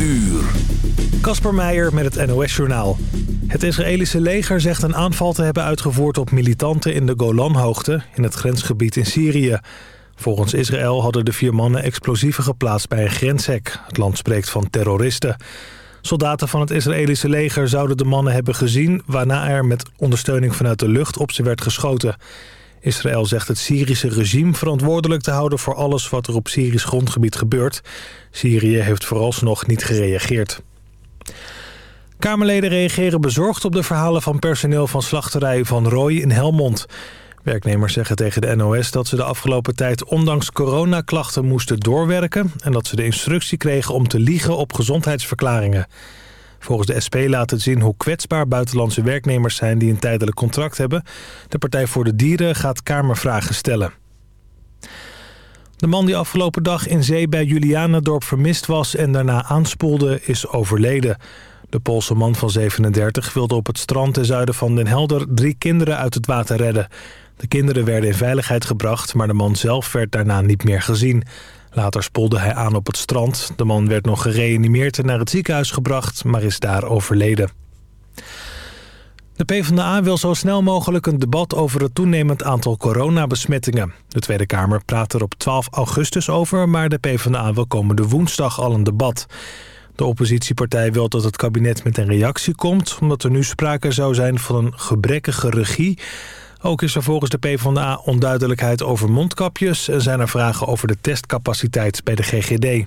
uur. Kasper Meijer met het NOS-journaal. Het Israëlische leger zegt een aanval te hebben uitgevoerd op militanten in de Golanhoogte... in het grensgebied in Syrië. Volgens Israël hadden de vier mannen explosieven geplaatst bij een grenshek. Het land spreekt van terroristen. Soldaten van het Israëlische leger zouden de mannen hebben gezien... waarna er met ondersteuning vanuit de lucht op ze werd geschoten. Israël zegt het Syrische regime verantwoordelijk te houden... voor alles wat er op Syrisch grondgebied gebeurt. Syrië heeft vooralsnog niet gereageerd. Kamerleden reageren bezorgd op de verhalen van personeel van slachterij Van Rooij in Helmond. Werknemers zeggen tegen de NOS dat ze de afgelopen tijd ondanks coronaklachten moesten doorwerken... en dat ze de instructie kregen om te liegen op gezondheidsverklaringen. Volgens de SP laat het zien hoe kwetsbaar buitenlandse werknemers zijn die een tijdelijk contract hebben. De Partij voor de Dieren gaat Kamervragen stellen. De man die afgelopen dag in zee bij Julianendorp vermist was en daarna aanspoelde is overleden. De Poolse man van 37 wilde op het strand ten zuiden van Den Helder drie kinderen uit het water redden. De kinderen werden in veiligheid gebracht, maar de man zelf werd daarna niet meer gezien. Later spoelde hij aan op het strand. De man werd nog gereanimeerd en naar het ziekenhuis gebracht, maar is daar overleden. De PvdA wil zo snel mogelijk een debat over het toenemend aantal coronabesmettingen. De Tweede Kamer praat er op 12 augustus over, maar de PvdA wil komende woensdag al een debat. De oppositiepartij wil dat het kabinet met een reactie komt... omdat er nu sprake zou zijn van een gebrekkige regie. Ook is er volgens de PvdA onduidelijkheid over mondkapjes... en zijn er vragen over de testcapaciteit bij de GGD.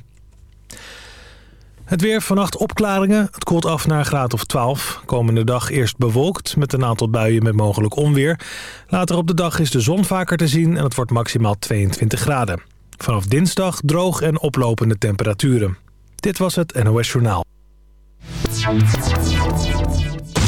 Het weer vannacht opklaringen. Het koelt af naar een graad of 12. Komende dag eerst bewolkt met een aantal buien met mogelijk onweer. Later op de dag is de zon vaker te zien en het wordt maximaal 22 graden. Vanaf dinsdag droog en oplopende temperaturen. Dit was het NOS Journaal.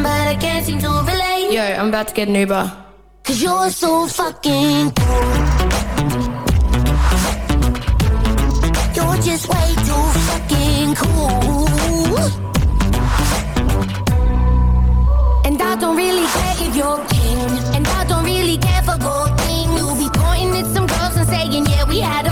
but I can't seem to relate. Yo, I'm about to get an Uber. Cause you're so fucking cool. You're just way too fucking cool. And I don't really care if you're king. And I don't really care for gold thing. You be pointing at some girls and saying, yeah, we had a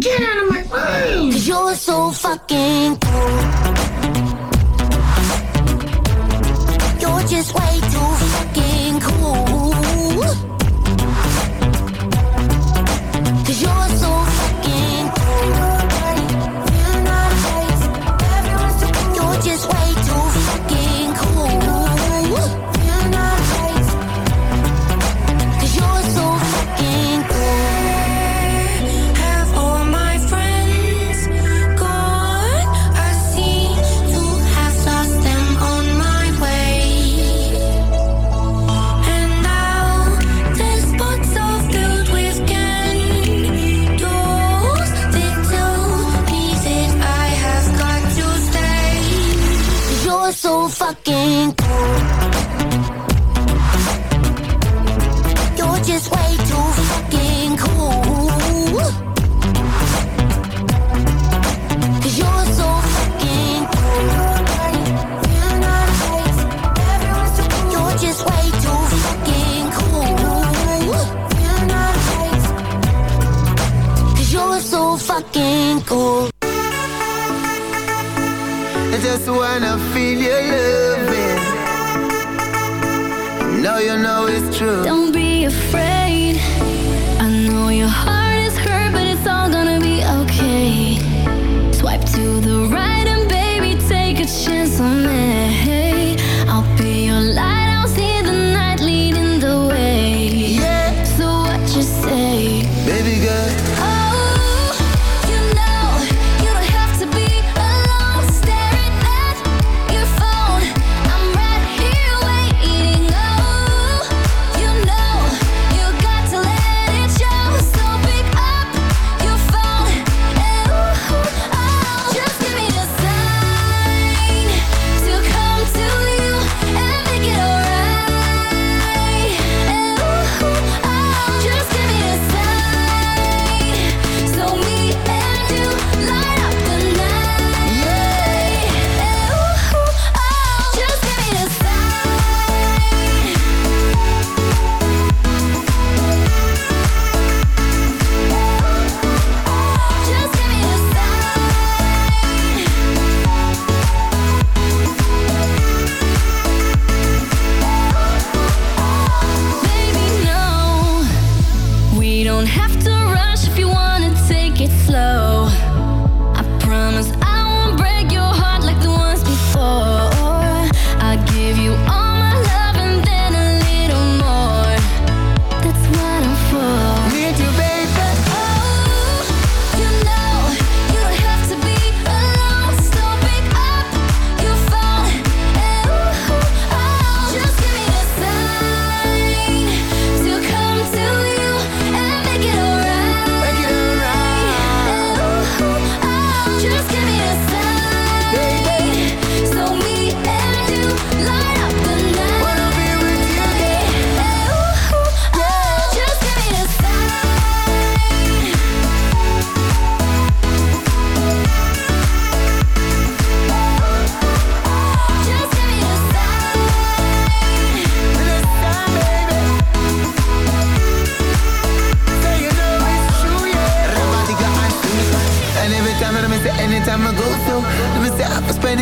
Get out of my mind! Cause you're so fucking cool.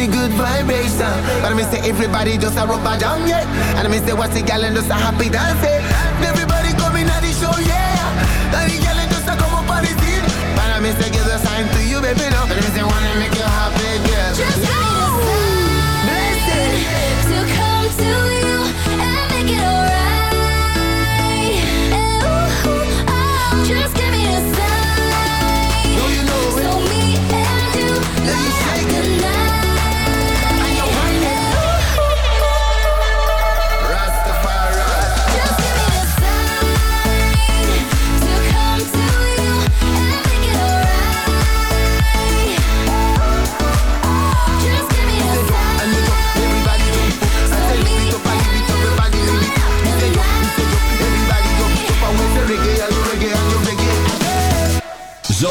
good vibration. But I miss say everybody just a rubber down, yeah. And I miss say what's the gal and just a happy dance. Everybody coming at the show, yeah. And the gal just a come up on the scene. But I miss say give the sign to you, baby, no. But I miss say wanna make you happy, yeah.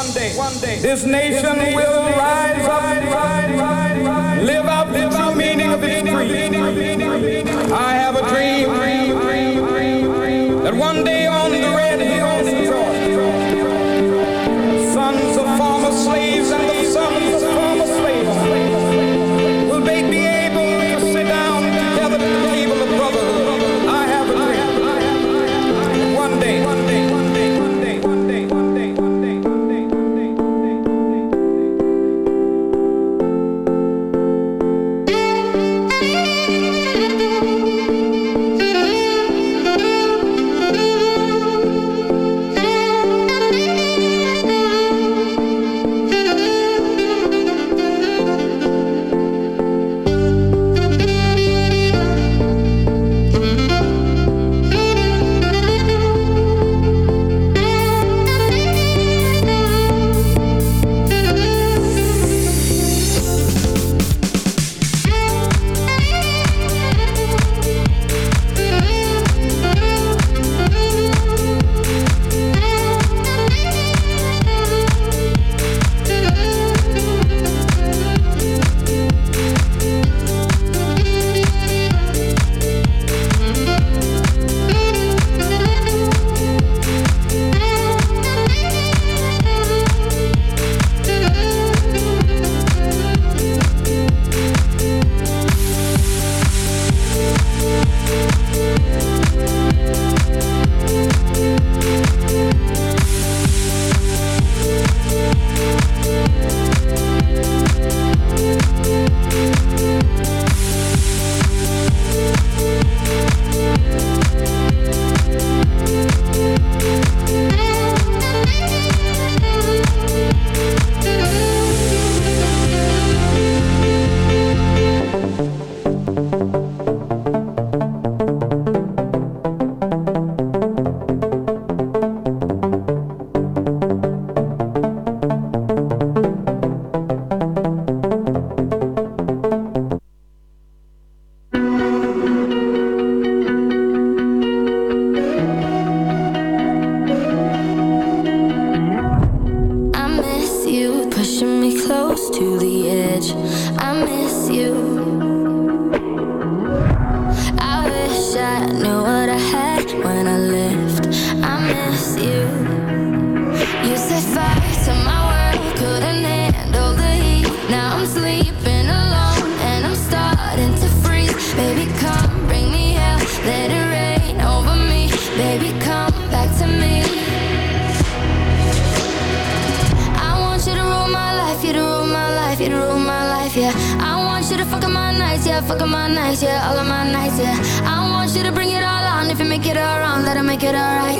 one day, one day, this nation, this nation will rise, rise up. Rise, rise, gonna bring it all on. If you make it all wrong, that'll make it alright.